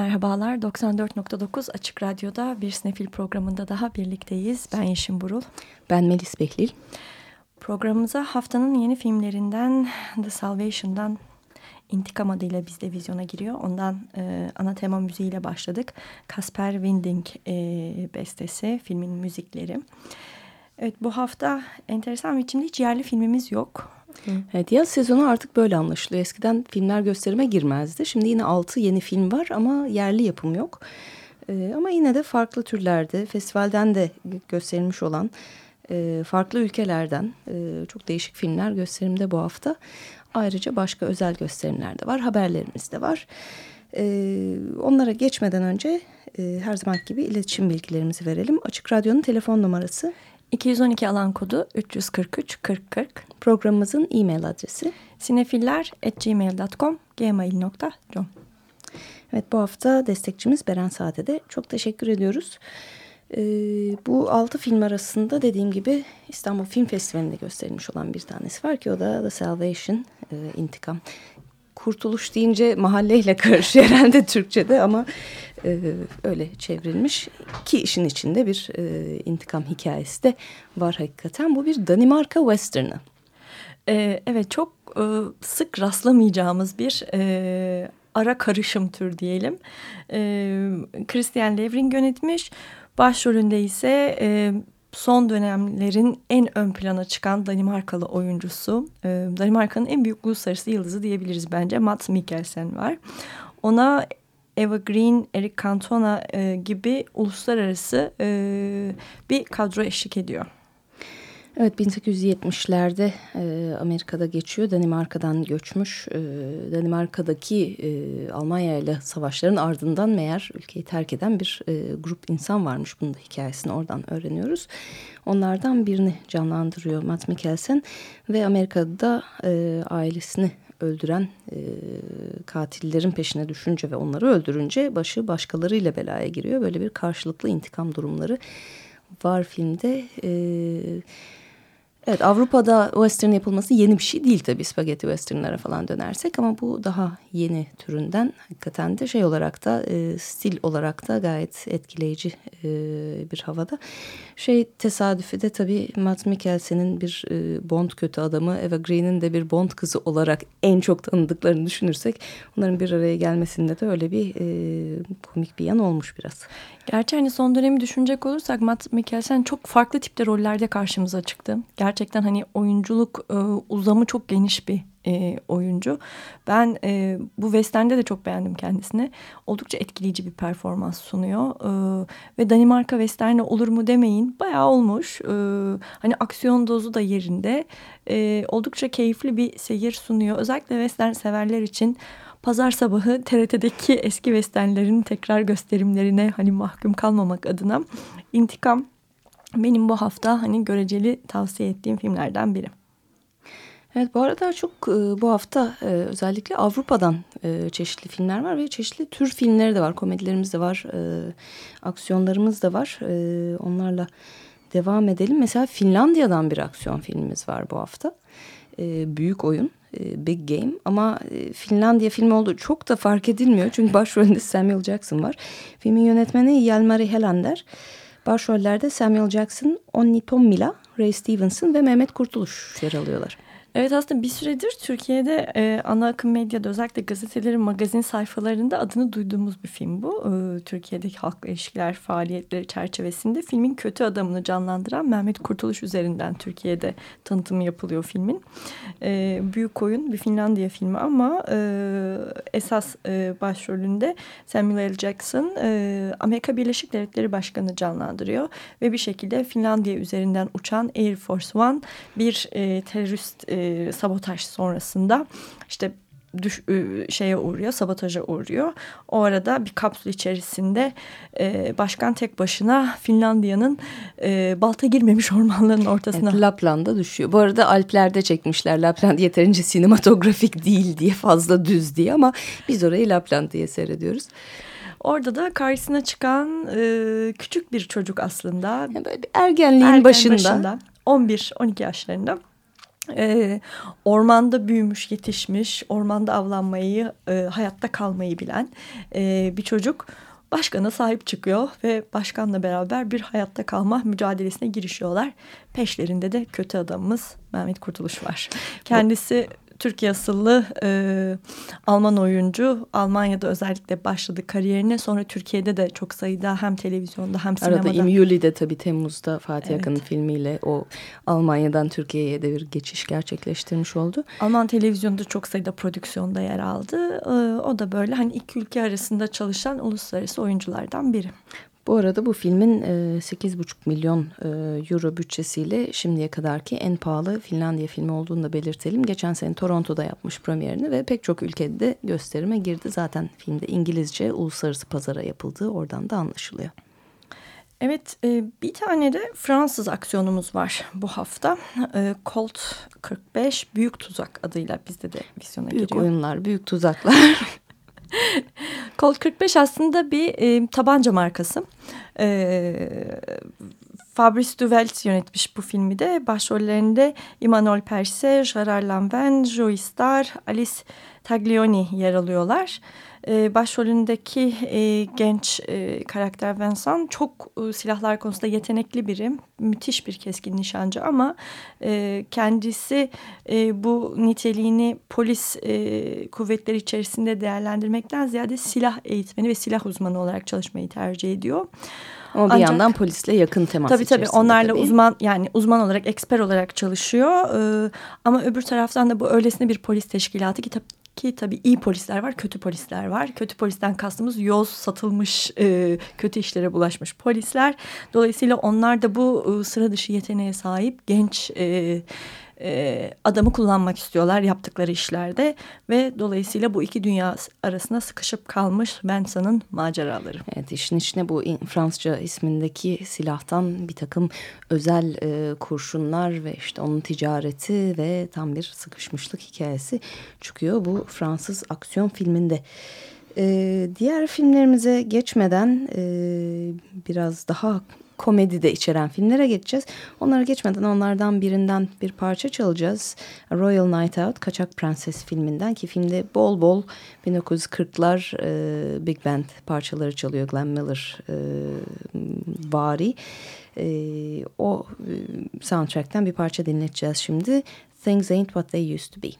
Merhabalar, 94.9 Açık Radyo'da bir Snefil programında daha birlikteyiz. Ben Yeşim Burul. Ben Melis Behlil. Programımıza haftanın yeni filmlerinden The Salvation'dan İntikam adıyla bizde vizyona giriyor. Ondan e, ana tema müziğiyle başladık. Kasper Winding e, bestesi, filmin müzikleri. Evet bu hafta enteresan bir biçimde hiç yerli filmimiz yok. Evet yaz sezonu artık böyle anlaşılıyor. Eskiden filmler gösterime girmezdi. Şimdi yine altı yeni film var ama yerli yapım yok. Ee, ama yine de farklı türlerde festivalden de gösterilmiş olan e, farklı ülkelerden e, çok değişik filmler gösterimde bu hafta. Ayrıca başka özel gösterimler de var. Haberlerimiz de var. Ee, onlara geçmeden önce e, her zaman gibi iletişim bilgilerimizi verelim. Açık Radyo'nun telefon numarası 212 alan kodu 343 4040. Programımızın e-mail adresi sinefiller.gmail.com gmail.com Evet bu hafta destekçimiz Beren Saade'de çok teşekkür ediyoruz. Ee, bu altı film arasında dediğim gibi İstanbul Film Festivali'nde gösterilmiş olan bir tanesi var ki o da The Salvation, e, İntikam. Kurtuluş deyince mahalleyle karışıyor herhalde Türkçe'de ama e, öyle çevrilmiş ki işin içinde bir e, intikam hikayesi de var hakikaten. Bu bir Danimarka Western'ı. Ee, evet çok e, sık rastlamayacağımız bir e, ara karışım tür diyelim. E, Christian Levring yönetmiş. Başrolünde ise e, son dönemlerin en ön plana çıkan Danimarkalı oyuncusu. E, Danimarka'nın en büyük uluslararası yıldızı diyebiliriz bence. Mats Mikkelsen var. Ona Eva Green, Eric Cantona e, gibi uluslararası e, bir kadro eşlik ediyor. Evet 1870'lerde e, Amerika'da geçiyor. Danimarka'dan göçmüş. E, Danimarka'daki e, Almanya ile savaşların ardından meğer ülkeyi terk eden bir e, grup insan varmış. Bunun da hikayesini oradan öğreniyoruz. Onlardan birini canlandırıyor Matt Mikkelsen ve Amerika'da e, ailesini öldüren e, katillerin peşine düşünce ve onları öldürünce başı başkalarıyla belaya giriyor. Böyle bir karşılıklı intikam durumları var filmde. Evet. Evet Avrupa'da western yapılması yeni bir şey değil tabii spagetti westernlara falan dönersek ama bu daha yeni türünden hakikaten de şey olarak da e, stil olarak da gayet etkileyici e, bir havada. Şey tesadüfü de tabii Matt Mikkelsen'in bir e, Bond kötü adamı Eva Green'in de bir Bond kızı olarak en çok tanıdıklarını düşünürsek onların bir araya gelmesinde de öyle bir e, komik bir yan olmuş biraz. Gerçi hani son dönemi düşünecek olursak Matt Mikkelsen çok farklı tipte rollerde karşımıza çıktı. Gerçekten hani oyunculuk e, uzamı çok geniş bir e, oyuncu. Ben e, bu Western'de de çok beğendim kendisini. Oldukça etkileyici bir performans sunuyor. E, ve Danimarka Western'e olur mu demeyin. Bayağı olmuş. E, hani aksiyon dozu da yerinde. E, oldukça keyifli bir seyir sunuyor. Özellikle Western severler için pazar sabahı TRT'deki eski westernlerin tekrar gösterimlerine hani mahkum kalmamak adına intikam benim bu hafta hani göreceli tavsiye ettiğim filmlerden biri. Evet bu arada çok e, bu hafta e, özellikle Avrupa'dan e, çeşitli filmler var ve çeşitli tür filmleri de var. Komedilerimiz de var, aksiyonlarımız da var. Onlarla devam edelim. Mesela Finlandiya'dan bir aksiyon filmimiz var bu hafta. Büyük oyun. Big Game ama Finlandiya filmi olduğu çok da fark edilmiyor. Çünkü başrolünde Samuel Jackson var. Filmin yönetmeni Yelmari Helander. Başrollerde Samuel Jackson, Onni Tommila, Ray Stevenson ve Mehmet Kurtuluş yer alıyorlar. Evet aslında bir süredir Türkiye'de e, ana akım medyada özellikle gazetelerin magazin sayfalarında adını duyduğumuz bir film bu. E, Türkiye'deki halk ilişkiler faaliyetleri çerçevesinde filmin kötü adamını canlandıran Mehmet Kurtuluş üzerinden Türkiye'de tanıtımı yapılıyor filmin. E, büyük oyun bir Finlandiya filmi ama e, esas e, başrolünde Samuel L. Jackson e, Amerika Birleşik Devletleri Başkanı canlandırıyor. Ve bir şekilde Finlandiya üzerinden uçan Air Force One bir e, terörist e, e, sabotaj sonrasında işte düş, e, şeye uğruyor, sabotaja uğruyor. O arada bir kapsül içerisinde e, başkan tek başına Finlandiya'nın e, balta girmemiş ormanların ortasına. Evet, Lapland'a düşüyor. Bu arada Alplerde çekmişler. Lapland yeterince sinematografik değil diye fazla düz diye ama biz orayı Lapland diye seyrediyoruz. Orada da karşısına çıkan e, küçük bir çocuk aslında. Yani böyle bir ergenliğin Ergen başında. başında 11-12 yaşlarında e, ormanda büyümüş, yetişmiş, ormanda avlanmayı, e, hayatta kalmayı bilen e, bir çocuk başkana sahip çıkıyor ve başkanla beraber bir hayatta kalma mücadelesine girişiyorlar. Peşlerinde de kötü adamımız Mehmet Kurtuluş var. Kendisi Türkiye asıllı e, Alman oyuncu. Almanya'da özellikle başladı kariyerine. Sonra Türkiye'de de çok sayıda hem televizyonda hem sinemada. Arada İmyuli'de tabii Temmuz'da Fatih evet. Akın'ın filmiyle o Almanya'dan Türkiye'ye de bir geçiş gerçekleştirmiş oldu. Alman televizyonda çok sayıda prodüksiyonda yer aldı. E, o da böyle hani iki ülke arasında çalışan uluslararası oyunculardan biri. Bu arada bu filmin 8,5 milyon euro bütçesiyle şimdiye kadarki en pahalı Finlandiya filmi olduğunu da belirtelim. Geçen sene Toronto'da yapmış premierini ve pek çok ülkede de gösterime girdi. Zaten filmde İngilizce uluslararası pazara yapıldığı oradan da anlaşılıyor. Evet bir tane de Fransız aksiyonumuz var bu hafta. Colt 45 Büyük Tuzak adıyla bizde de vizyona büyük giriyor. Büyük oyunlar, büyük tuzaklar. Colt 45 aslında bir e, tabanca markası. E, Fabrice Duvelt yönetmiş bu filmi de. Başrollerinde Emmanuel Perse, Gerard Lanvin, Joey Star, Alice Taglioni yer alıyorlar e, başrolündeki e, genç e, karakter Vincent çok e, silahlar konusunda yetenekli biri. Müthiş bir keskin nişancı ama e, kendisi e, bu niteliğini polis e, kuvvetleri içerisinde değerlendirmekten ziyade silah eğitmeni ve silah uzmanı olarak çalışmayı tercih ediyor. Ama bir Ancak, yandan polisle yakın temas tabii, tabii onlarla tabii. uzman yani uzman olarak eksper olarak çalışıyor. Ee, ama öbür taraftan da bu öylesine bir polis teşkilatı ki ki tabii iyi polisler var, kötü polisler var. Kötü polisten kastımız yoz satılmış, e, kötü işlere bulaşmış polisler. Dolayısıyla onlar da bu e, sıra dışı yeteneğe sahip genç e, e, adamı kullanmak istiyorlar yaptıkları işlerde ve dolayısıyla bu iki dünya arasında sıkışıp kalmış Benson'ın maceraları. Evet işin içine bu Fransızca ismindeki silahtan bir takım özel e, kurşunlar ve işte onun ticareti ve tam bir sıkışmışlık hikayesi çıkıyor bu Fransız aksiyon filminde. Ee, diğer filmlerimize geçmeden e, biraz daha komedi de içeren filmlere geçeceğiz. Onlara geçmeden onlardan birinden bir parça çalacağız. A Royal Night Out, Kaçak Prenses filminden ki filmde bol bol 1940'lar e, Big Band parçaları çalıyor Glenn Miller e, bari. E, o e, soundtrack'ten bir parça dinleteceğiz şimdi. Things Ain't What They Used To Be.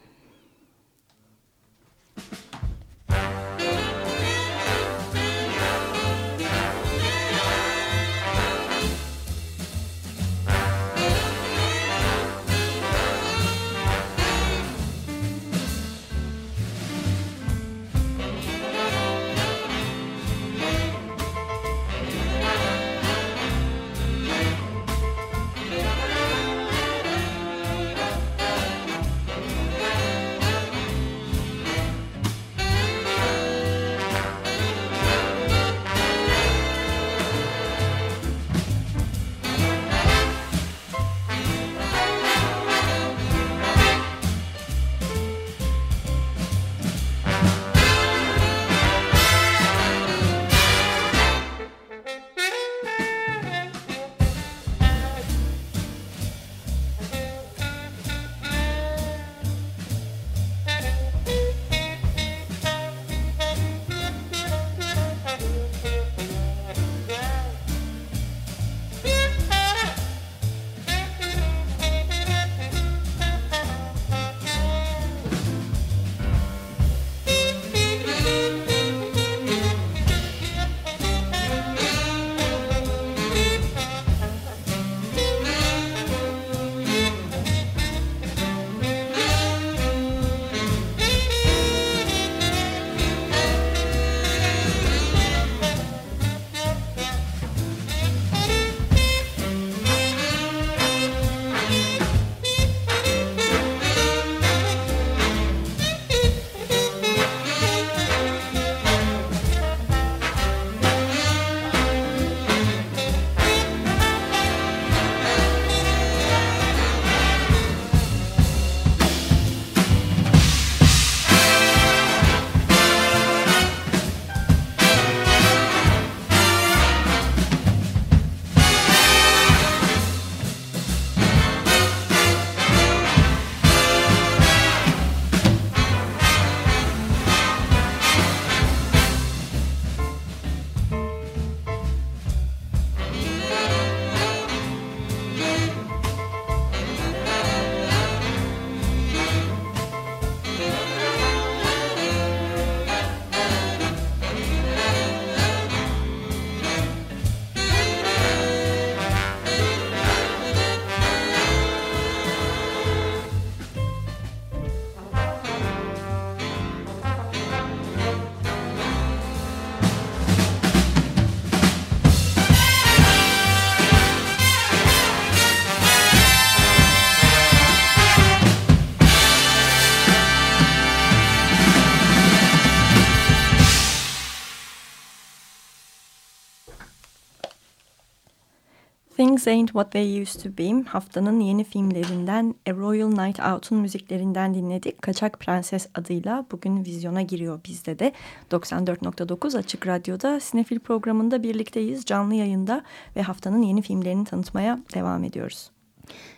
Things Ain't What They Used To Be haftanın yeni filmlerinden A Royal Night Out'un müziklerinden dinledik. Kaçak Prenses adıyla bugün vizyona giriyor bizde de. 94.9 Açık Radyo'da Sinefil programında birlikteyiz canlı yayında ve haftanın yeni filmlerini tanıtmaya devam ediyoruz.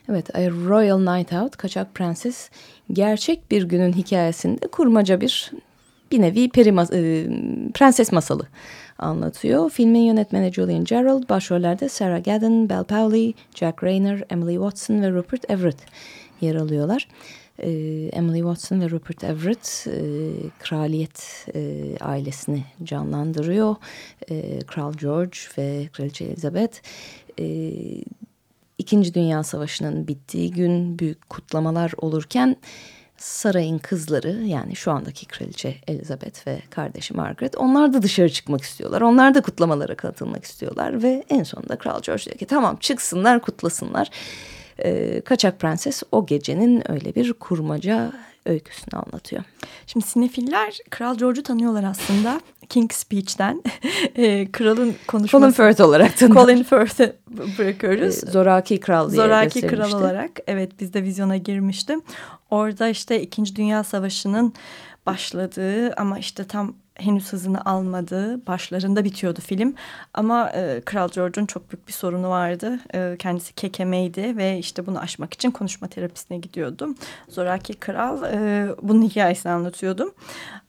Evet, A Royal Night Out, Kaçak Prenses gerçek bir günün hikayesinde kurmaca bir bir nevi peri mas e, prenses masalı anlatıyor. Filmin yönetmeni Julian Gerald, başrollerde Sarah Gadon, Belle Powley, Jack Rayner, Emily Watson ve Rupert Everett yer alıyorlar. Ee, Emily Watson ve Rupert Everett e, kraliyet e, ailesini canlandırıyor. E, Kral George ve Kraliçe Elizabeth. E, İkinci Dünya Savaşı'nın bittiği gün büyük kutlamalar olurken sarayın kızları yani şu andaki kraliçe Elizabeth ve kardeşi Margaret onlar da dışarı çıkmak istiyorlar. Onlar da kutlamalara katılmak istiyorlar ve en sonunda Kral George diyor ki tamam çıksınlar kutlasınlar. Ee, Kaçak Prenses o gecenin öyle bir kurmaca öyküsünü anlatıyor. Şimdi sinefiller Kral George'u tanıyorlar aslında. King's Speech'ten. e, kralın konuşması. Colin Firth olarak tanıyorlar. Colin Firth'ı bırakıyoruz. E, Zoraki Kral diye Zoraki Kral olarak. Evet biz de vizyona girmiştim. Orada işte İkinci Dünya Savaşı'nın başladığı ama işte tam henüz hızını almadığı başlarında bitiyordu film. Ama e, Kral George'un çok büyük bir sorunu vardı. E, kendisi kekemeydi ve işte bunu aşmak için konuşma terapisine gidiyordum. Zoraki Kral e, bunun hikayesini anlatıyordum.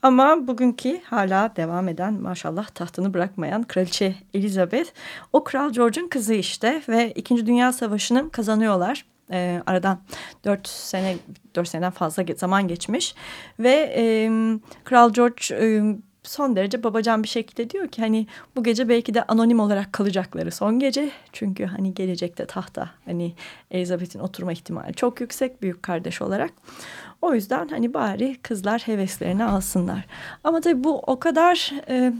Ama bugünkü hala devam eden maşallah tahtını bırakmayan Kraliçe Elizabeth o Kral George'un kızı işte ve İkinci Dünya Savaşı'nı kazanıyorlar. E, aradan dört sene dört seneden fazla zaman geçmiş ve e, Kral George e, son derece babacan bir şekilde diyor ki hani bu gece belki de anonim olarak kalacakları son gece. Çünkü hani gelecekte tahta hani Elizabeth'in oturma ihtimali çok yüksek büyük kardeş olarak. O yüzden hani bari kızlar heveslerini alsınlar. Ama tabii bu o kadar e,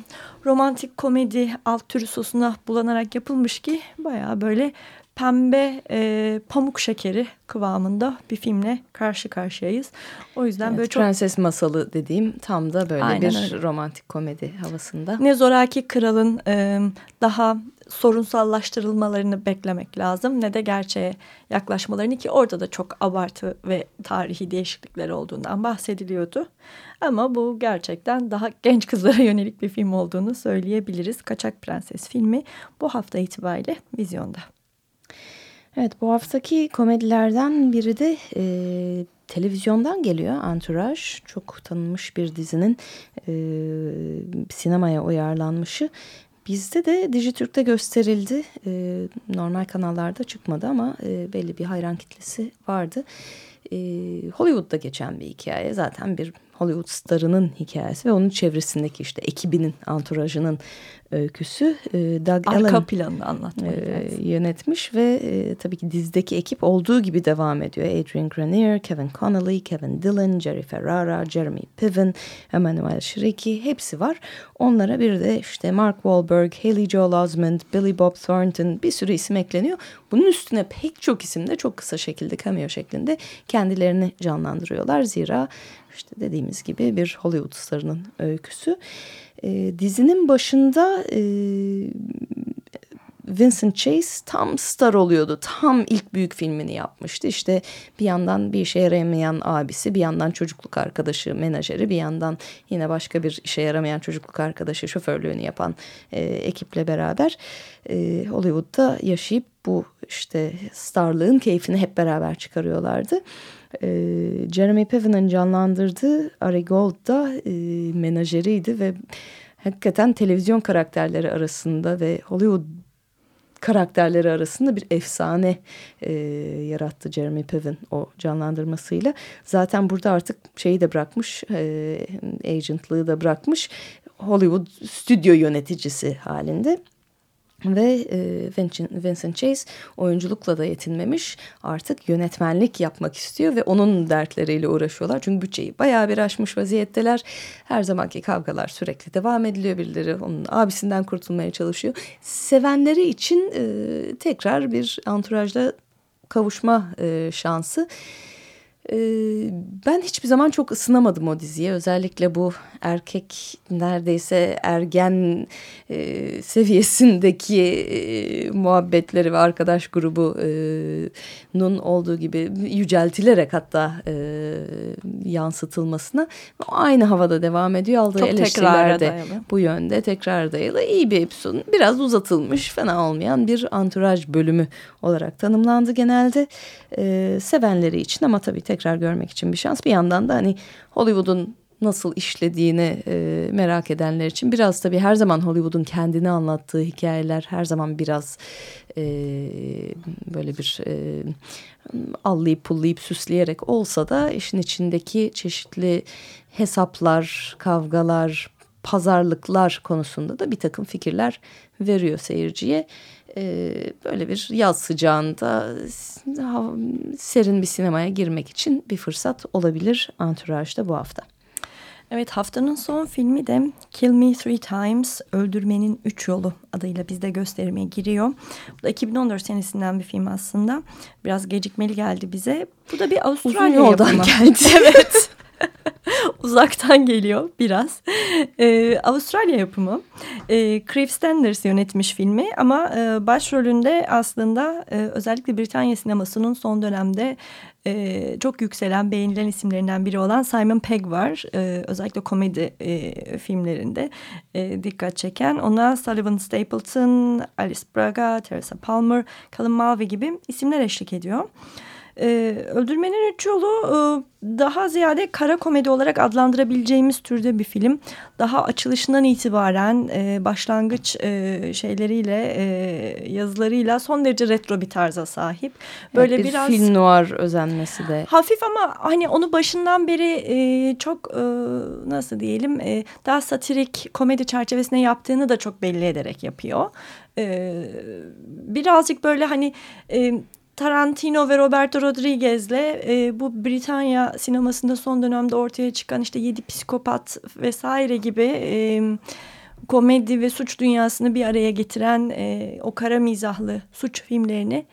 romantik komedi alt türü sosuna bulanarak yapılmış ki baya böyle pembe e, pamuk şekeri kıvamında bir filmle karşı karşıyayız. O yüzden evet, böyle çok... Prenses masalı dediğim tam da böyle Aynen bir öyle. romantik komedi havasında. Ne zoraki kralın e, daha sorunsallaştırılmalarını beklemek lazım ne de gerçeğe yaklaşmalarını ki orada da çok abartı ve tarihi değişiklikler olduğundan bahsediliyordu. Ama bu gerçekten daha genç kızlara yönelik bir film olduğunu söyleyebiliriz. Kaçak Prenses filmi bu hafta itibariyle vizyonda. Evet bu haftaki komedilerden biri de e, televizyondan geliyor Entourage. Çok tanınmış bir dizinin e, sinemaya uyarlanmışı. Bizde de Dijitürk'te gösterildi. E, normal kanallarda çıkmadı ama e, belli bir hayran kitlesi vardı. E, Hollywood'da geçen bir hikaye. Zaten bir Hollywood starının hikayesi ve onun çevresindeki işte ekibinin, anturajının öyküsü. E, Doug Arka Allen planını anlatma e, yönetmiş ve e, tabii ki dizdeki ekip olduğu gibi devam ediyor. Adrian Grenier, Kevin Connolly, Kevin Dillon, Jerry Ferrara, Jeremy Piven, Emmanuel Şiriki hepsi var. Onlara bir de işte Mark Wahlberg, Haley Joel Osment, Billy Bob Thornton bir sürü isim ekleniyor. Bunun üstüne pek çok isim de çok kısa şekilde cameo şeklinde kendilerini canlandırıyorlar. Zira işte dediğimiz gibi bir Hollywood starının öyküsü. E, dizinin başında e, Vincent Chase tam star oluyordu. Tam ilk büyük filmini yapmıştı. İşte bir yandan bir işe yaramayan abisi, bir yandan çocukluk arkadaşı, menajeri, bir yandan yine başka bir işe yaramayan çocukluk arkadaşı şoförlüğünü yapan e, ekiple beraber e, Hollywood'da yaşayıp bu işte starlığın keyfini hep beraber çıkarıyorlardı. E, Jeremy Piven'ın canlandırdığı Ari Gold da e, menajeriydi ve hakikaten televizyon karakterleri arasında ve Hollywood karakterleri arasında bir efsane e, yarattı Jeremy Piven o canlandırmasıyla. Zaten burada artık şeyi de bırakmış, e, agentlığı da bırakmış. Hollywood stüdyo yöneticisi halinde. Ve e, Vincent Chase oyunculukla da yetinmemiş artık yönetmenlik yapmak istiyor ve onun dertleriyle uğraşıyorlar. Çünkü bütçeyi bayağı bir aşmış vaziyetteler. Her zamanki kavgalar sürekli devam ediliyor. Birileri onun abisinden kurtulmaya çalışıyor. Sevenleri için e, tekrar bir anturajla kavuşma e, şansı. Ben hiçbir zaman çok ısınamadım o diziye. Özellikle bu erkek neredeyse ergen e, seviyesindeki e, muhabbetleri ve arkadaş grubunun e, olduğu gibi yüceltilerek hatta e, yansıtılmasına aynı havada devam ediyor. Aldığı çok eleştiriler de bu yönde tekrar dayalı. iyi bir episodun biraz uzatılmış fena olmayan bir anturaj bölümü olarak tanımlandı genelde. E, sevenleri için ama tabii tekrar görmek için bir şans. Bir yandan da hani Hollywood'un nasıl işlediğini e, merak edenler için biraz tabii her zaman Hollywood'un kendini anlattığı hikayeler her zaman biraz e, böyle bir e, allayıp pullayıp süsleyerek olsa da işin içindeki çeşitli hesaplar, kavgalar, pazarlıklar konusunda da bir takım fikirler veriyor seyirciye. E, böyle bir yaz sıcağında serin bir sinemaya girmek için bir fırsat olabilir Anturage'da bu hafta. Evet haftanın son filmi de Kill Me Three Times Öldürmenin Üç Yolu adıyla bizde gösterime giriyor. Bu da 2014 senesinden bir film aslında. Biraz gecikmeli geldi bize. Bu da bir Avustralya Uzun yoldan yapımı. geldi. evet. Uzaktan geliyor biraz. Ee, Avustralya yapımı. Ee, Cliff Standers yönetmiş filmi ama e, başrolünde aslında e, özellikle Britanya sinemasının son dönemde e, çok yükselen beğenilen isimlerinden biri olan Simon Pegg var. E, özellikle komedi e, filmlerinde e, dikkat çeken. Ona Sullivan Stapleton, Alice Braga, Teresa Palmer, Callum Mulvey gibi isimler eşlik ediyor. E, Öldürmenin Üç Yolu e, daha ziyade kara komedi olarak adlandırabileceğimiz türde bir film. Daha açılışından itibaren e, başlangıç e, şeyleriyle, e, yazılarıyla son derece retro bir tarza sahip. Böyle evet, bir biraz film noir özenmesi de. Hafif ama hani onu başından beri e, çok e, nasıl diyelim e, daha satirik komedi çerçevesine yaptığını da çok belli ederek yapıyor. E, birazcık böyle hani... E, Tarantino ve Roberto Rodriguez'le e, bu Britanya sinemasında son dönemde ortaya çıkan işte Yedi Psikopat vesaire gibi e, komedi ve suç dünyasını bir araya getiren e, o kara mizahlı suç filmlerini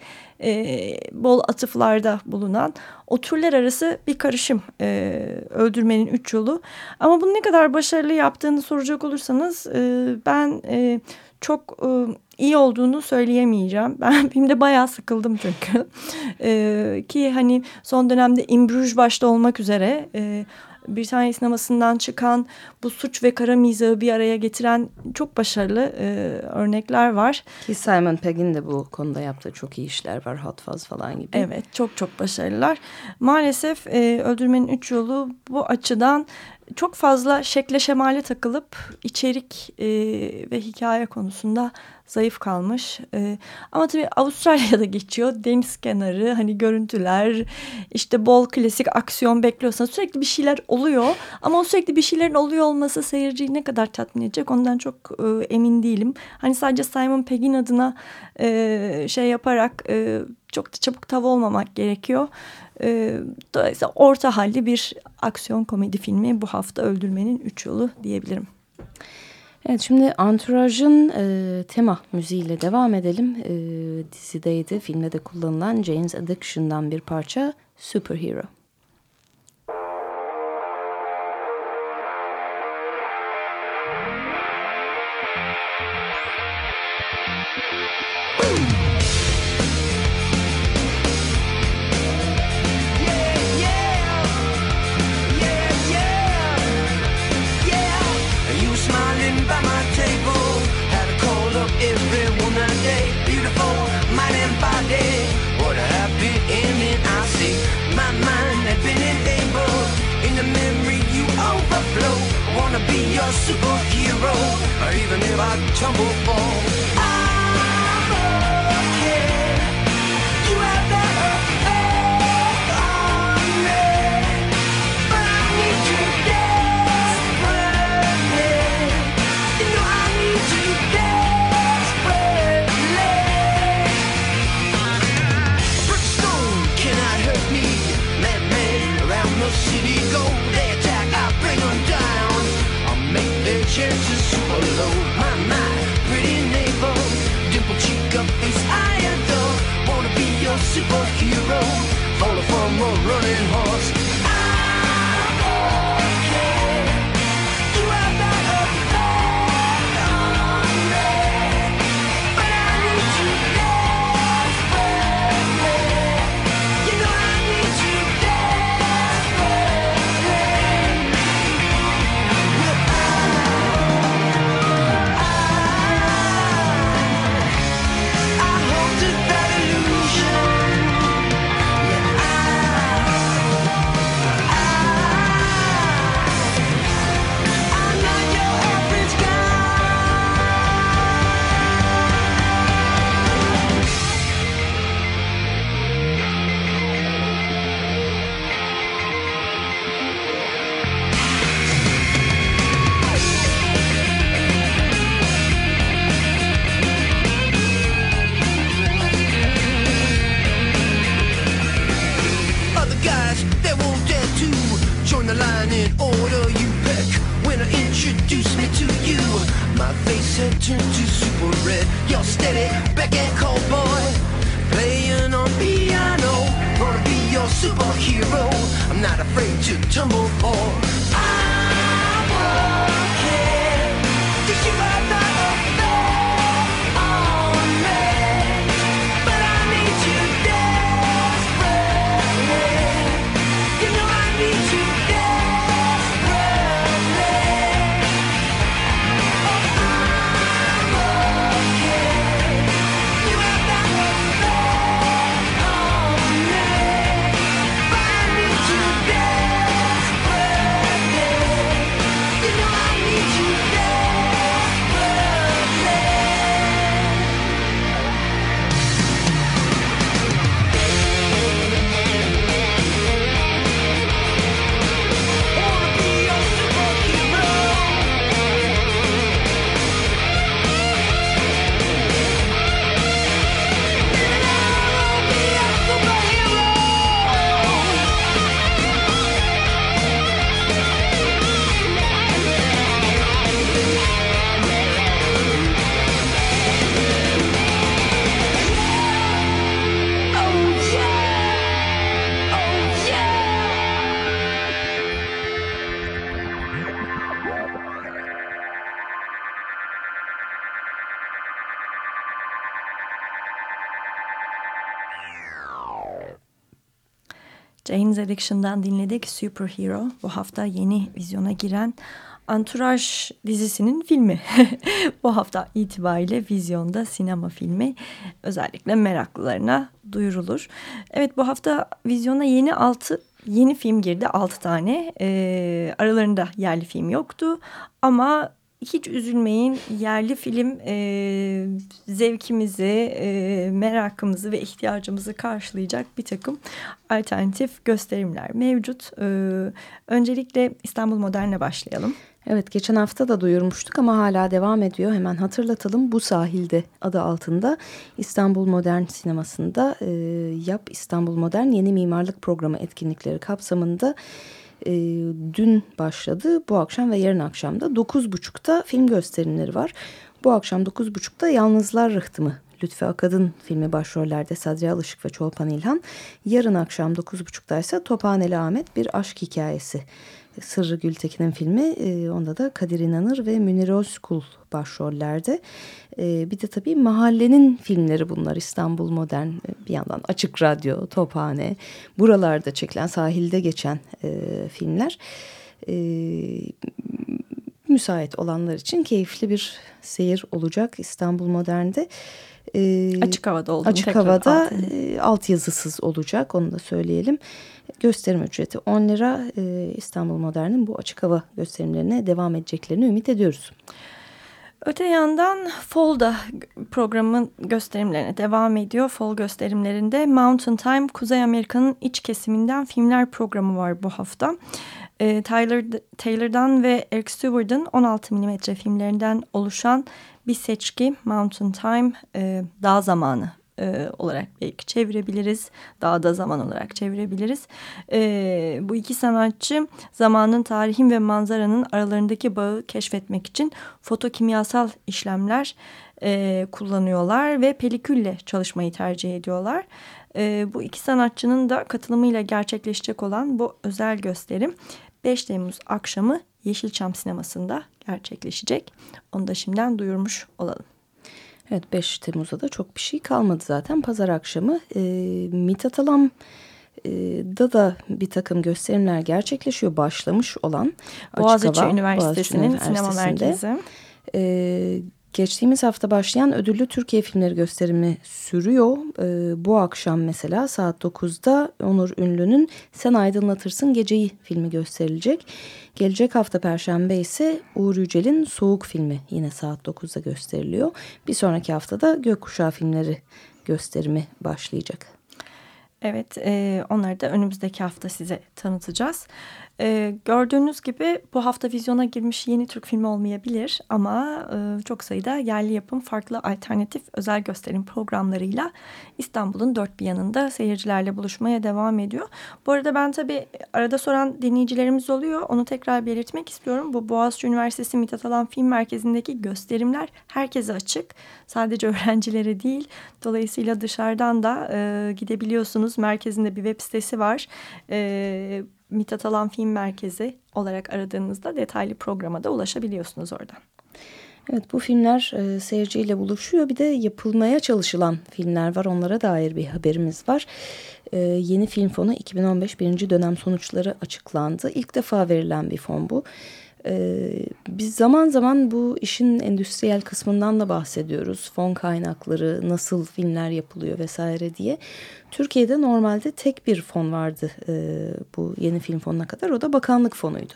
e, bol atıflarda bulunan o türler arası bir karışım e, öldürmenin üç yolu. Ama bunu ne kadar başarılı yaptığını soracak olursanız e, ben e, çok e, iyi olduğunu söyleyemeyeceğim. Ben filmde bayağı sıkıldım çünkü. E, ki hani son dönemde İmbruj başta olmak üzere... E, Britanya sinemasından çıkan bu suç ve kara mizahı bir araya getiren çok başarılı e, örnekler var. Ki Simon Pegg'in de bu konuda yaptığı çok iyi işler var. Hot Fuzz falan gibi. Evet çok çok başarılılar. Maalesef e, Öldürmenin Üç Yolu bu açıdan çok fazla şekle şemale takılıp içerik e, ve hikaye konusunda zayıf kalmış. E, ama tabii Avustralya'da geçiyor. Deniz kenarı, hani görüntüler, işte bol klasik aksiyon bekliyorsanız sürekli bir şeyler oluyor. Ama o sürekli bir şeylerin oluyor olması seyirciyi ne kadar tatmin edecek ondan çok e, emin değilim. Hani sadece Simon Pegg'in adına e, şey yaparak e, çok da çabuk tav olmamak gerekiyor. E, dolayısıyla orta halli bir aksiyon komedi filmi bu hafta Öldürmenin Üç Yolu diyebilirim. Evet şimdi Entourage'ın e, tema müziğiyle devam edelim. E, dizideydi, filmde de kullanılan Jane's Addiction'dan bir parça Superhero. Superhero, or even if I tumble fall. Jane's Addiction'dan dinledik Superhero. Bu hafta yeni vizyona giren Entourage dizisinin filmi. Bu hafta itibariyle vizyonda sinema filmi özellikle meraklılarına duyurulur. Evet bu hafta vizyona yeni altı yeni film girdi. Altı tane. Ee, aralarında yerli film yoktu. Ama hiç üzülmeyin yerli film e, zevkimizi, e, merakımızı ve ihtiyacımızı karşılayacak bir takım alternatif gösterimler mevcut. E, öncelikle İstanbul Modern'le başlayalım. Evet geçen hafta da duyurmuştuk ama hala devam ediyor. Hemen hatırlatalım bu sahilde adı altında İstanbul Modern Sineması'nda e, Yap İstanbul Modern Yeni Mimarlık Programı etkinlikleri kapsamında e, dün başladı. Bu akşam ve yarın akşamda 9.30'da film gösterimleri var. Bu akşam 9.30'da Yalnızlar Rıhtımı Lütfü Akad'ın filmi başrollerde Sadri Alışık ve Çolpan İlhan. Yarın akşam 9.30'da ise Tophaneli Ahmet bir aşk hikayesi. Sırrı Gültekin'in filmi. E, onda da Kadir İnanır ve Münir Özkul başrollerde. E, bir de tabii mahallenin filmleri bunlar. İstanbul Modern, e, bir yandan Açık Radyo, Tophane. Buralarda çekilen, sahilde geçen e, filmler. E, müsait olanlar için keyifli bir seyir olacak İstanbul Modern'de. E, Açık havada olduğunu Açık havada e, altyazısız olacak onu da söyleyelim. Gösterim ücreti 10 lira E, İstanbul Modern'in bu açık hava gösterimlerine devam edeceklerini ümit ediyoruz. Öte yandan Fall'da programın gösterimlerine devam ediyor. Fall gösterimlerinde Mountain Time Kuzey Amerika'nın iç kesiminden filmler programı var bu hafta. Ee, Tyler Taylor'dan ve Eric Stewart'ın 16 mm filmlerinden oluşan bir seçki Mountain Time e, Dağ Zamanı e, olarak belki çevirebiliriz. Dağda zaman olarak çevirebiliriz. E, bu iki sanatçı zamanın, tarihin ve manzaranın aralarındaki bağı keşfetmek için fotokimyasal işlemler e, kullanıyorlar ve pelikülle çalışmayı tercih ediyorlar. E, bu iki sanatçının da katılımıyla gerçekleşecek olan bu özel gösterim 5 Temmuz akşamı Yeşilçam Sineması'nda gerçekleşecek. Onu da şimdiden duyurmuş olalım. Evet 5 Temmuz'da da çok bir şey kalmadı zaten. Pazar akşamı e, Mithat Alam e, da da bir takım gösterimler gerçekleşiyor. Başlamış olan Boğaziçi Açık Hava, Üniversitesi'nin Boğaziçi sinema merkezi. Ee, geçtiğimiz hafta başlayan ödüllü Türkiye filmleri gösterimi sürüyor. Ee, bu akşam mesela saat 9'da Onur Ünlü'nün Sen Aydınlatırsın Geceyi filmi gösterilecek. Gelecek hafta Perşembe ise Uğur Yücel'in Soğuk filmi yine saat 9'da gösteriliyor. Bir sonraki haftada Gökkuşağı filmleri gösterimi başlayacak. Evet, e, onları da önümüzdeki hafta size tanıtacağız. E, gördüğünüz gibi bu hafta vizyona girmiş yeni Türk filmi olmayabilir ama e, çok sayıda yerli yapım farklı alternatif özel gösterim programlarıyla İstanbul'un dört bir yanında seyircilerle buluşmaya devam ediyor. Bu arada ben tabii arada soran dinleyicilerimiz oluyor. Onu tekrar belirtmek istiyorum. Bu Boğaziçi Üniversitesi Mithat Alan Film Merkezi'ndeki gösterimler herkese açık. Sadece öğrencilere değil. Dolayısıyla dışarıdan da e, gidebiliyorsunuz. Merkezinde bir web sitesi var. E, Mithat Alan Film Merkezi olarak aradığınızda detaylı programa da ulaşabiliyorsunuz oradan. Evet bu filmler e, seyirciyle buluşuyor. Bir de yapılmaya çalışılan filmler var. Onlara dair bir haberimiz var. E, yeni film fonu 2015 birinci dönem sonuçları açıklandı. İlk defa verilen bir fon bu. Ee, biz zaman zaman bu işin endüstriyel kısmından da bahsediyoruz. Fon kaynakları, nasıl filmler yapılıyor vesaire diye. Türkiye'de normalde tek bir fon vardı e, bu yeni film fonuna kadar. O da bakanlık fonuydu.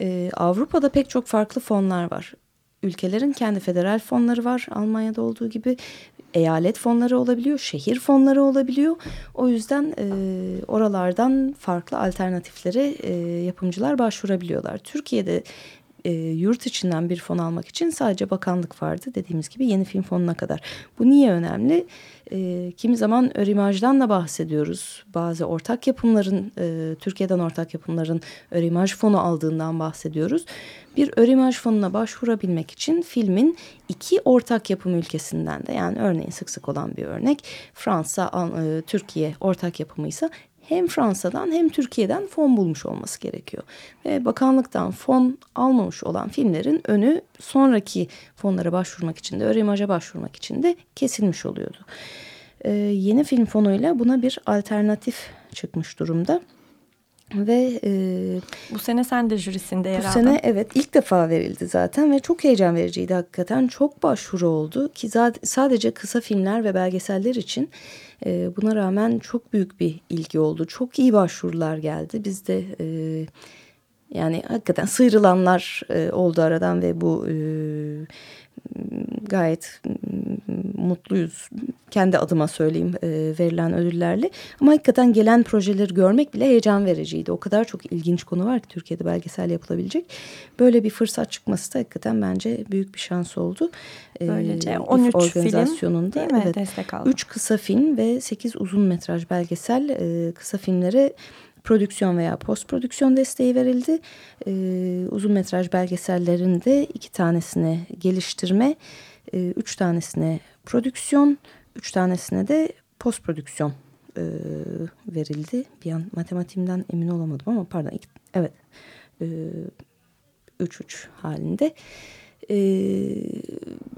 E, Avrupa'da pek çok farklı fonlar var. Ülkelerin kendi federal fonları var. Almanya'da olduğu gibi eyalet fonları olabiliyor, şehir fonları olabiliyor. O yüzden e, oralardan farklı alternatiflere e, yapımcılar başvurabiliyorlar. Türkiye'de e, yurt içinden bir fon almak için sadece bakanlık vardı. Dediğimiz gibi yeni film fonuna kadar. Bu niye önemli? E, kimi zaman Örimaj'dan da bahsediyoruz. Bazı ortak yapımların, e, Türkiye'den ortak yapımların Örimaj fonu aldığından bahsediyoruz. Bir Örimaj fonuna başvurabilmek için filmin iki ortak yapım ülkesinden de yani örneğin sık sık olan bir örnek Fransa, e, Türkiye ortak yapımıysa hem Fransa'dan hem Türkiye'den fon bulmuş olması gerekiyor. Ve bakanlıktan fon almamış olan filmlerin önü sonraki fonlara başvurmak için de, öğremaja başvurmak için de kesilmiş oluyordu. Ee, yeni film fonuyla buna bir alternatif çıkmış durumda. Ve e, bu sene sen de jürisinde yer aldın. Bu sene evet ilk defa verildi zaten ve çok heyecan vericiydi hakikaten. Çok başvuru oldu ki sadece kısa filmler ve belgeseller için e, buna rağmen çok büyük bir ilgi oldu. Çok iyi başvurular geldi. Biz de e, yani hakikaten sıyrılanlar e, oldu aradan ve bu e, gayet mutluyuz. Kendi adıma söyleyeyim e, verilen ödüllerle. Ama hakikaten gelen projeleri görmek bile heyecan vericiydi. O kadar çok ilginç konu var ki Türkiye'de belgesel yapılabilecek. Böyle bir fırsat çıkması da hakikaten bence büyük bir şans oldu. E, Böylece 13 organizasyonunda, film değil mi? Evet, destek aldı. 3 kısa film ve 8 uzun metraj belgesel e, kısa filmlere prodüksiyon veya post prodüksiyon desteği verildi. Ee, uzun metraj belgesellerin de iki tanesine geliştirme, e, üç tanesine prodüksiyon, üç tanesine de post prodüksiyon e, verildi. Bir an matematiğimden emin olamadım ama pardon. Iki, evet. E, üç üç halinde e,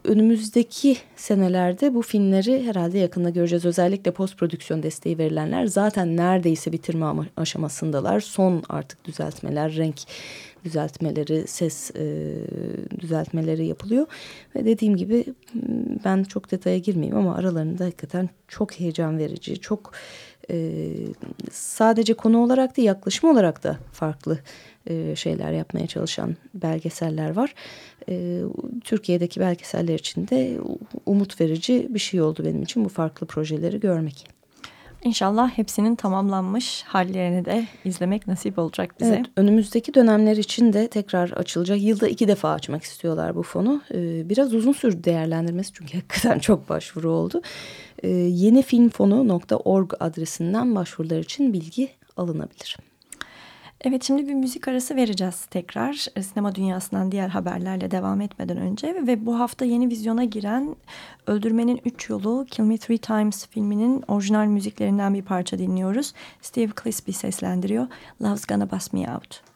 önümüzdeki senelerde bu filmleri herhalde yakında göreceğiz. Özellikle post prodüksiyon desteği verilenler zaten neredeyse bitirme aşamasındalar. Son artık düzeltmeler, renk düzeltmeleri, ses e, düzeltmeleri yapılıyor. Ve dediğim gibi ben çok detaya girmeyeyim ama aralarında hakikaten çok heyecan verici, çok e, sadece konu olarak da yaklaşım olarak da farklı e, şeyler yapmaya çalışan belgeseller var. E, Türkiye'deki belgeseller için de umut verici bir şey oldu benim için bu farklı projeleri görmek. İnşallah hepsinin tamamlanmış hallerini de izlemek nasip olacak bize. Evet, önümüzdeki dönemler için de tekrar açılacak. Yılda iki defa açmak istiyorlar bu fonu. Ee, biraz uzun sürdü değerlendirmesi çünkü hakikaten çok başvuru oldu. Ee, yenifilmfonu.org adresinden başvurular için bilgi alınabilir. Evet şimdi bir müzik arası vereceğiz tekrar e, sinema dünyasından diğer haberlerle devam etmeden önce ve bu hafta yeni vizyona giren Öldürmenin Üç Yolu Kill Me Three Times filminin orijinal müziklerinden bir parça dinliyoruz. Steve Clisby seslendiriyor Love's Gonna Bust Me Out.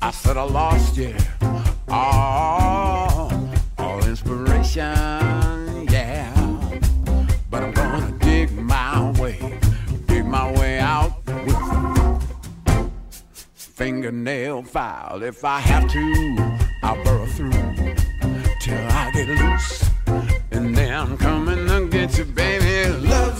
I said I lost you, all, all inspiration, yeah. But I'm gonna dig my way, dig my way out with fingernail file. If I have to, I'll burrow through till I get loose. And then I'm coming to get you, baby. Love's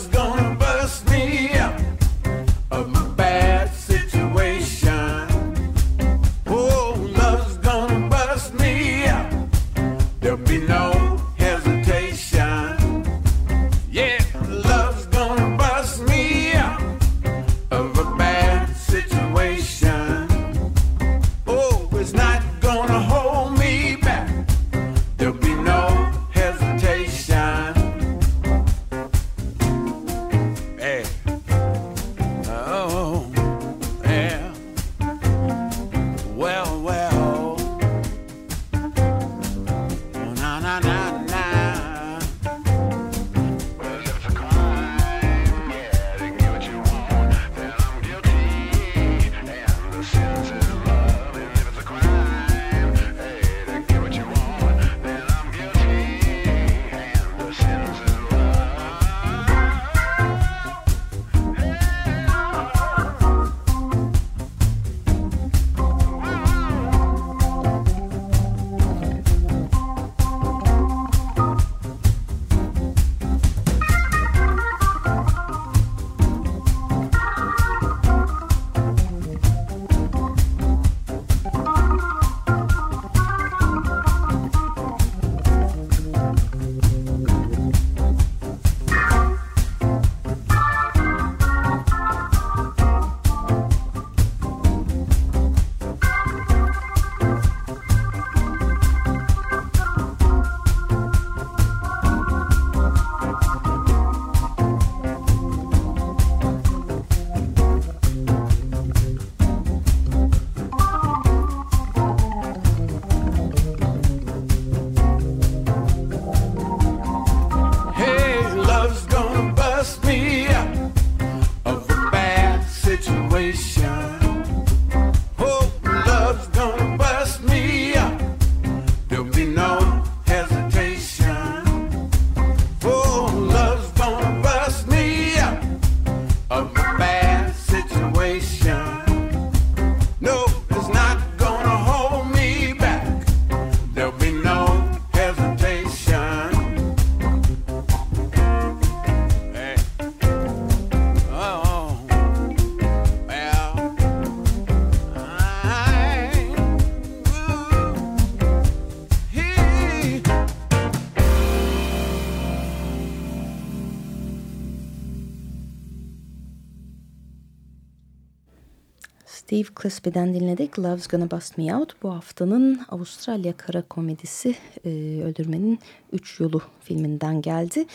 Clisby'den dinledik. Love's Gonna Bust Me Out. Bu haftanın Avustralya kara komedisi e, Öldürmenin Üç Yolu filminden geldi.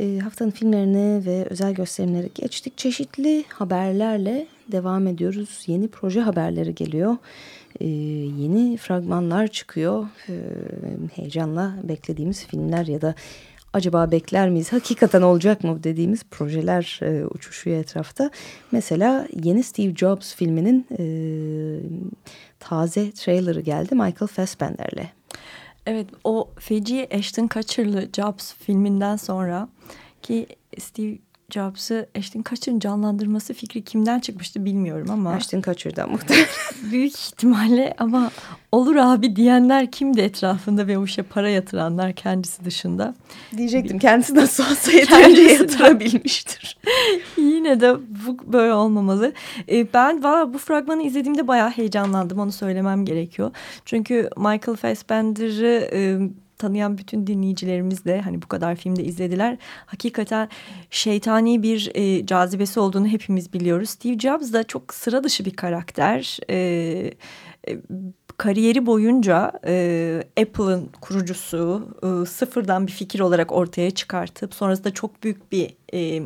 E, haftanın filmlerini ve özel gösterimleri geçtik. Çeşitli haberlerle devam ediyoruz. Yeni proje haberleri geliyor. E, yeni fragmanlar çıkıyor. E, heyecanla beklediğimiz filmler ya da acaba bekler miyiz? Hakikaten olacak mı dediğimiz projeler e, uçuşuyor etrafta. Mesela yeni Steve Jobs filminin e, taze trailerı geldi Michael Fassbender'le. Evet o feci Ashton Kutcher'lı Jobs filminden sonra ki Steve Jobs'ı Ashton Kutcher'ın canlandırması fikri kimden çıkmıştı bilmiyorum ama Ashton Kutcher'dan muhtemelen. büyük ihtimalle ama olur abi diyenler kimdi etrafında ve o işe para yatıranlar kendisi dışında. Diyecektim kendisi nasıl olsa yeterince yatırabilmiştir. Yine de bu böyle olmamalı. E, ben valla bu fragmanı izlediğimde bayağı heyecanlandım onu söylemem gerekiyor. Çünkü Michael Fassbender'ı e, tanıyan bütün dinleyicilerimiz de hani bu kadar filmde izlediler. Hakikaten şeytani bir e, cazibesi olduğunu hepimiz biliyoruz. Steve Jobs da çok sıra dışı bir karakter. E, e, kariyeri boyunca e, Apple'ın kurucusu e, sıfırdan bir fikir olarak ortaya çıkartıp sonrasında çok büyük bir e,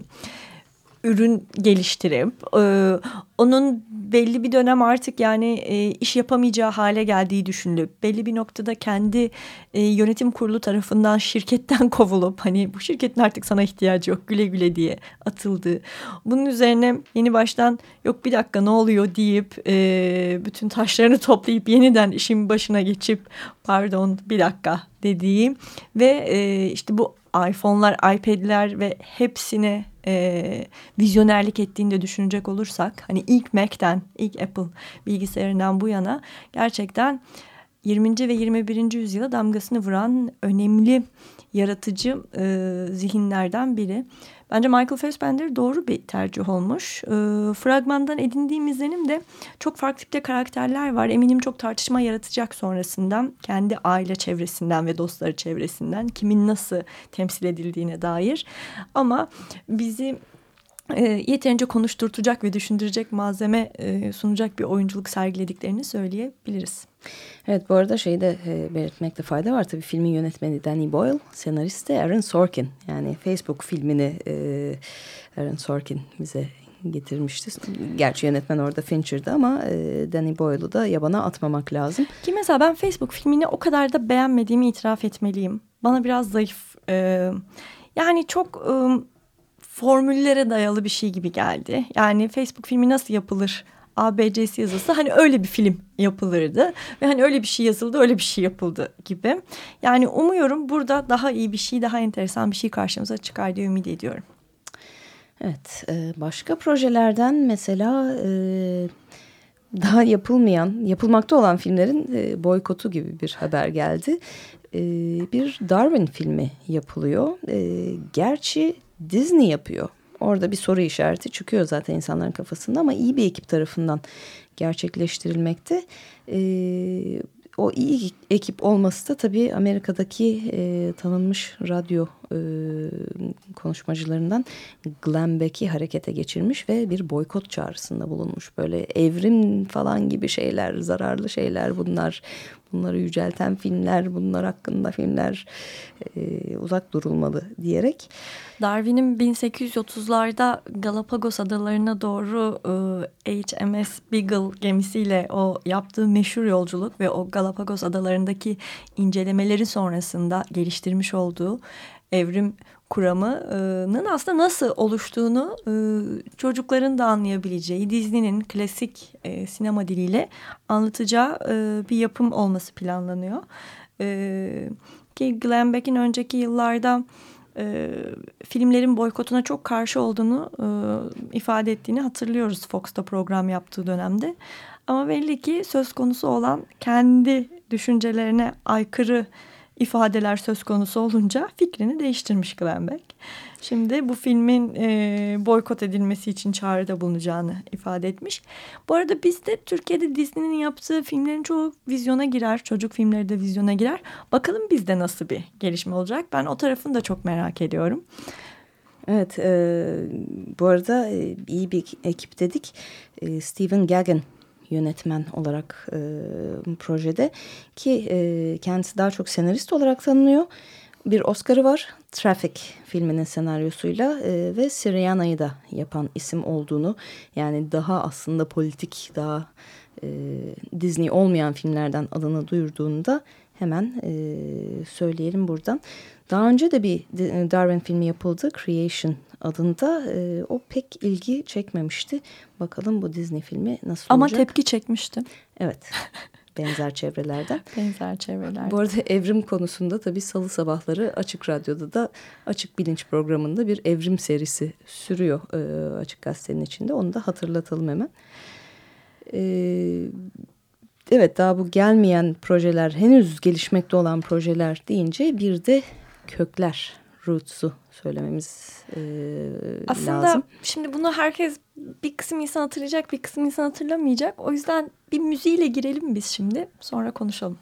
ürün geliştirip e, onun belli bir dönem artık yani e, iş yapamayacağı hale geldiği düşünülüp belli bir noktada kendi e, yönetim kurulu tarafından şirketten kovulup hani bu şirketin artık sana ihtiyacı yok güle güle diye atıldı. Bunun üzerine yeni baştan yok bir dakika ne oluyor? deyip e, bütün taşlarını toplayıp yeniden işin başına geçip pardon bir dakika. dediği ve e, işte bu iPhone'lar, iPad'ler ve hepsine e, vizyonerlik ettiğini de düşünecek olursak hani ilk Mac'ten, ilk Apple bilgisayarından bu yana gerçekten 20. ve 21. yüzyıla damgasını vuran önemli yaratıcı e, zihinlerden biri. Bence Michael Fassbender doğru bir tercih olmuş. E, fragmandan edindiğim izlenim de çok farklı tipte karakterler var. Eminim çok tartışma yaratacak sonrasından. Kendi aile çevresinden ve dostları çevresinden. Kimin nasıl temsil edildiğine dair. Ama bizi e, yeterince konuşturtacak ve düşündürecek malzeme e, sunacak bir oyunculuk sergilediklerini söyleyebiliriz. Evet bu arada şeyi de e, belirtmekte fayda var. Tabii filmin yönetmeni Danny Boyle, senarist de Aaron Sorkin. Yani Facebook filmini e, Aaron Sorkin bize getirmişti. Gerçi yönetmen orada Fincher'dı ama e, Danny Boyle'u da yabana atmamak lazım. Ki mesela ben Facebook filmini o kadar da beğenmediğimi itiraf etmeliyim. Bana biraz zayıf. e, yani çok e, formüllere dayalı bir şey gibi geldi. Yani Facebook filmi nasıl yapılır? ABC'si yazılsa hani öyle bir film yapılırdı ve hani öyle bir şey yazıldı öyle bir şey yapıldı gibi. Yani umuyorum burada daha iyi bir şey daha enteresan bir şey karşımıza çıkar diye ümit ediyorum. Evet e, başka projelerden mesela e, daha yapılmayan, yapılmakta olan filmlerin e, boykotu gibi bir haber geldi. Bir Darwin filmi yapılıyor. Gerçi Disney yapıyor. Orada bir soru işareti çıkıyor zaten insanların kafasında ama iyi bir ekip tarafından gerçekleştirilmekte. E, o iyi ekip olması da tabii Amerika'daki e, tanınmış radyo e, konuşmacılarından Glenn Beck'i harekete geçirmiş ve bir boykot çağrısında bulunmuş. Böyle evrim falan gibi şeyler, zararlı şeyler bunlar. Bunları yücelten filmler, bunlar hakkında filmler e, uzak durulmalı diyerek. Darwin'in 1830'larda Galapagos adalarına doğru e, HMS Beagle gemisiyle o yaptığı meşhur yolculuk ve o Galapagos adalarındaki incelemeleri sonrasında geliştirmiş olduğu evrim kuramının aslında nasıl oluştuğunu e, çocukların da anlayabileceği Disney'nin klasik e, sinema diliyle anlatacağı e, bir yapım olması planlanıyor. Ki Glenn Beck'in önceki yıllarda filmlerin boykotuna çok karşı olduğunu ifade ettiğini hatırlıyoruz Fox'ta program yaptığı dönemde. Ama belli ki söz konusu olan kendi düşüncelerine aykırı ifadeler söz konusu olunca fikrini değiştirmiş Glenn Beck. Şimdi bu filmin e, boykot edilmesi için çağrıda bulunacağını ifade etmiş. Bu arada bizde Türkiye'de Disney'nin yaptığı filmlerin çoğu vizyona girer. Çocuk filmleri de vizyona girer. Bakalım bizde nasıl bir gelişme olacak. Ben o tarafını da çok merak ediyorum. Evet, e, bu arada e, iyi bir ekip dedik. E, Stephen Gaghan yönetmen olarak e, projede ki e, kendisi daha çok senarist olarak tanınıyor. Bir Oscar'ı var Traffic filminin senaryosuyla e, ve Syriana'yı da yapan isim olduğunu yani daha aslında politik daha e, Disney olmayan filmlerden adını duyurduğunda hemen e, söyleyelim buradan. Daha önce de bir Darwin filmi yapıldı Creation adında e, o pek ilgi çekmemişti. Bakalım bu Disney filmi nasıl Ama olacak? tepki çekmişti. Evet. benzer çevrelerden. Benzer çevreler. Bu arada evrim konusunda tabii salı sabahları Açık Radyo'da da Açık Bilinç programında bir evrim serisi sürüyor e, Açık Gazete'nin içinde. Onu da hatırlatalım hemen. E, evet daha bu gelmeyen projeler, henüz gelişmekte olan projeler deyince bir de kökler, roots'u söylememiz e, Aslında lazım. şimdi bunu herkes bir kısım insan hatırlayacak, bir kısım insan hatırlamayacak. O yüzden bir müziğiyle girelim biz şimdi. Sonra konuşalım.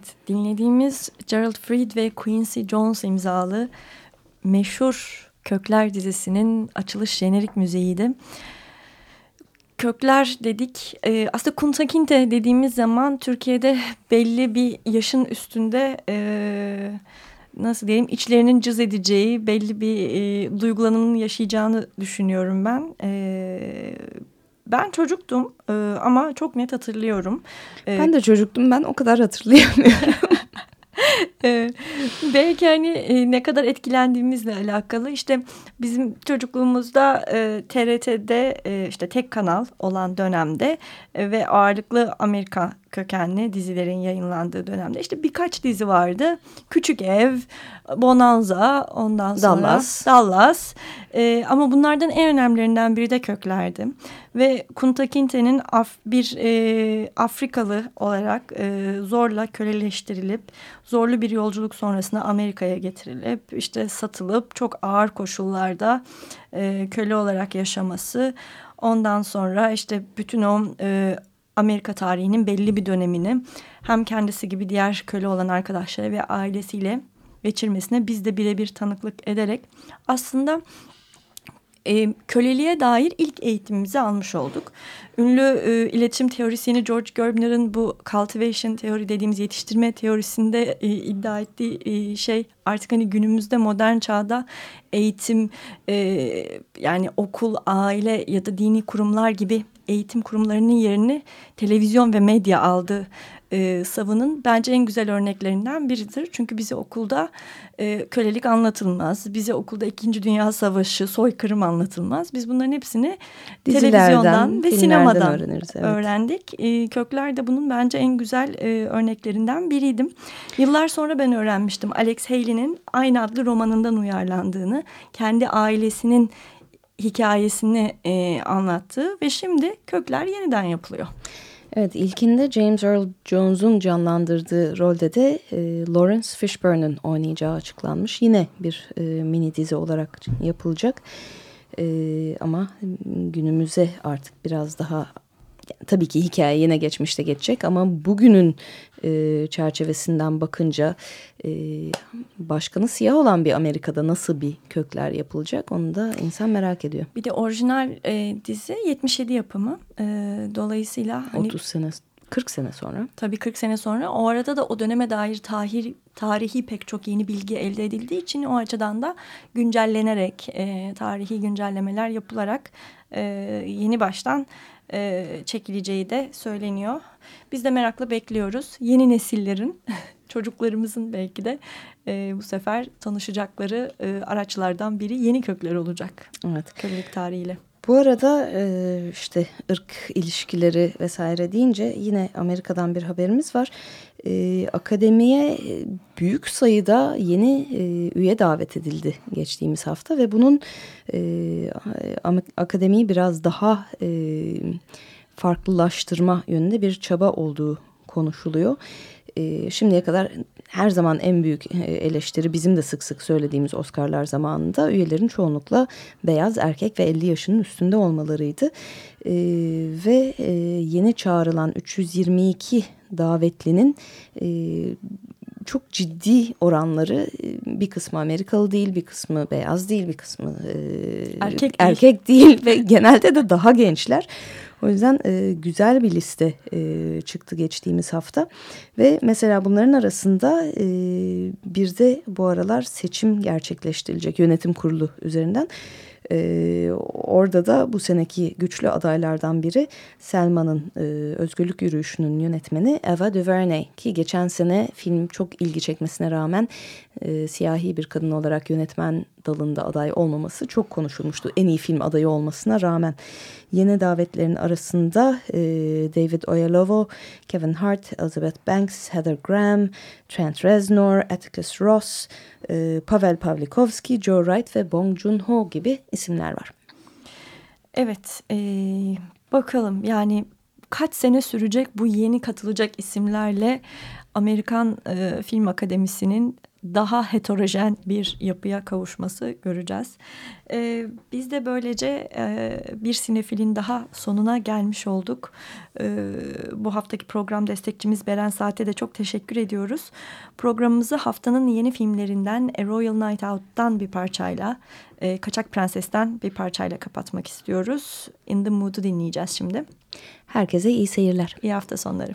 Evet, dinlediğimiz Gerald Fried ve Quincy Jones imzalı meşhur Kökler dizisinin açılış jenerik müziğiydi. Kökler dedik. Ee, aslında Kunta Kinte dediğimiz zaman Türkiye'de belli bir yaşın üstünde e, nasıl diyelim içlerinin cız edeceği belli bir e, duygulanımın yaşayacağını düşünüyorum ben. E, ben çocuktum e, ama çok net hatırlıyorum. E, Ben de çocuktum ben o kadar hatırlayamıyorum. Ee, belki hani e, ne kadar etkilendiğimizle alakalı işte bizim çocukluğumuzda e, TRT'de e, işte tek kanal olan dönemde e, ve ağırlıklı Amerika kökenli dizilerin yayınlandığı dönemde işte birkaç dizi vardı. Küçük Ev, Bonanza, ondan sonra Dallas. Dallas. E, ama bunlardan en önemlilerinden biri de Kökler'di. Ve Kunta Kinte'nin af, bir e, Afrikalı olarak e, zorla köleleştirilip zorlu bir yolculuk sonrasında Amerika'ya getirilip işte satılıp çok ağır koşullarda e, köle olarak yaşaması. Ondan sonra işte bütün o e, Amerika tarihinin belli bir dönemini hem kendisi gibi diğer köle olan arkadaşları ve ailesiyle geçirmesine biz de birebir tanıklık ederek aslında e, köleliğe dair ilk eğitimimizi almış olduk. Ünlü e, iletişim teorisyeni George Gerbner'ın bu cultivation teori dediğimiz yetiştirme teorisinde e, iddia ettiği e, şey artık hani günümüzde modern çağda eğitim e, yani okul, aile ya da dini kurumlar gibi eğitim kurumlarının yerini televizyon ve medya aldı e, savının bence en güzel örneklerinden biridir. Çünkü bize okulda e, kölelik anlatılmaz. Bize okulda İkinci Dünya Savaşı, soykırım anlatılmaz. Biz bunların hepsini Dizilerden, televizyondan ve sinemadan öğreniriz, evet. öğrendik. E, Kökler de bunun bence en güzel e, örneklerinden biriydim. Yıllar sonra ben öğrenmiştim Alex Haley'nin aynı adlı romanından uyarlandığını, kendi ailesinin hikayesini e, anlattığı ve şimdi Kökler yeniden yapılıyor. Evet ilkinde James Earl Jones'un canlandırdığı rolde de e, Lawrence Fishburne'ın oynayacağı açıklanmış. Yine bir e, mini dizi olarak yapılacak. E, ama günümüze artık biraz daha tabii ki hikaye yine geçmişte geçecek ama bugünün e, çerçevesinden bakınca e, başkanı siyah olan bir Amerika'da nasıl bir kökler yapılacak onu da insan merak ediyor. Bir de orijinal e, dizi 77 yapımı. E, dolayısıyla hani 30 sene 40 sene sonra. tabii 40 sene sonra o arada da o döneme dair tahir, tarihi pek çok yeni bilgi elde edildiği için o açıdan da güncellenerek e, tarihi güncellemeler yapılarak e, yeni baştan e, çekileceği de söyleniyor. Biz de merakla bekliyoruz. Yeni nesillerin çocuklarımızın belki de e, bu sefer tanışacakları e, araçlardan biri yeni kökler olacak. Evet. Kölelik tarihiyle. Bu arada e, işte ırk ilişkileri vesaire deyince yine Amerika'dan bir haberimiz var. E, akademiye e, büyük sayıda yeni üye davet edildi geçtiğimiz hafta ve bunun akademiyi biraz daha farklılaştırma yönünde bir çaba olduğu konuşuluyor. E, şimdiye kadar her zaman en büyük e, eleştiri bizim de sık sık söylediğimiz Oscar'lar zamanında üyelerin çoğunlukla beyaz erkek ve 50 yaşının üstünde olmalarıydı. E, ve e, yeni çağrılan 322 davetlinin e, çok ciddi oranları bir kısmı Amerikalı değil, bir kısmı beyaz değil, bir kısmı e, erkek, değil. erkek değil ve genelde de daha gençler. O yüzden e, güzel bir liste e, çıktı geçtiğimiz hafta. Ve mesela bunların arasında e, bir de bu aralar seçim gerçekleştirilecek yönetim kurulu üzerinden. Ee, orada da bu seneki güçlü adaylardan biri Selma'nın e, Özgürlük Yürüyüşü'nün yönetmeni Eva DuVernay ki geçen sene film çok ilgi çekmesine rağmen e, siyahi bir kadın olarak yönetmen dalında aday olmaması çok konuşulmuştu. En iyi film adayı olmasına rağmen yeni davetlerin arasında e, David Oyelowo, Kevin Hart, Elizabeth Banks, Heather Graham, Trent Reznor, Atticus Ross, e, Pavel Pavlikovski, Joe Wright ve Bong Joon-ho gibi isimler var. Evet, e, bakalım yani kaç sene sürecek bu yeni katılacak isimlerle Amerikan e, Film Akademisi'nin daha heterojen bir yapıya kavuşması göreceğiz. Ee, biz de böylece e, bir sinefilin daha sonuna gelmiş olduk. Ee, bu haftaki program destekçimiz Beren Saat'e de çok teşekkür ediyoruz. Programımızı haftanın yeni filmlerinden A Royal Night Out'tan bir parçayla, e, Kaçak Prenses'ten bir parçayla kapatmak istiyoruz. In the Mood'u dinleyeceğiz şimdi. Herkese iyi seyirler. İyi hafta sonları.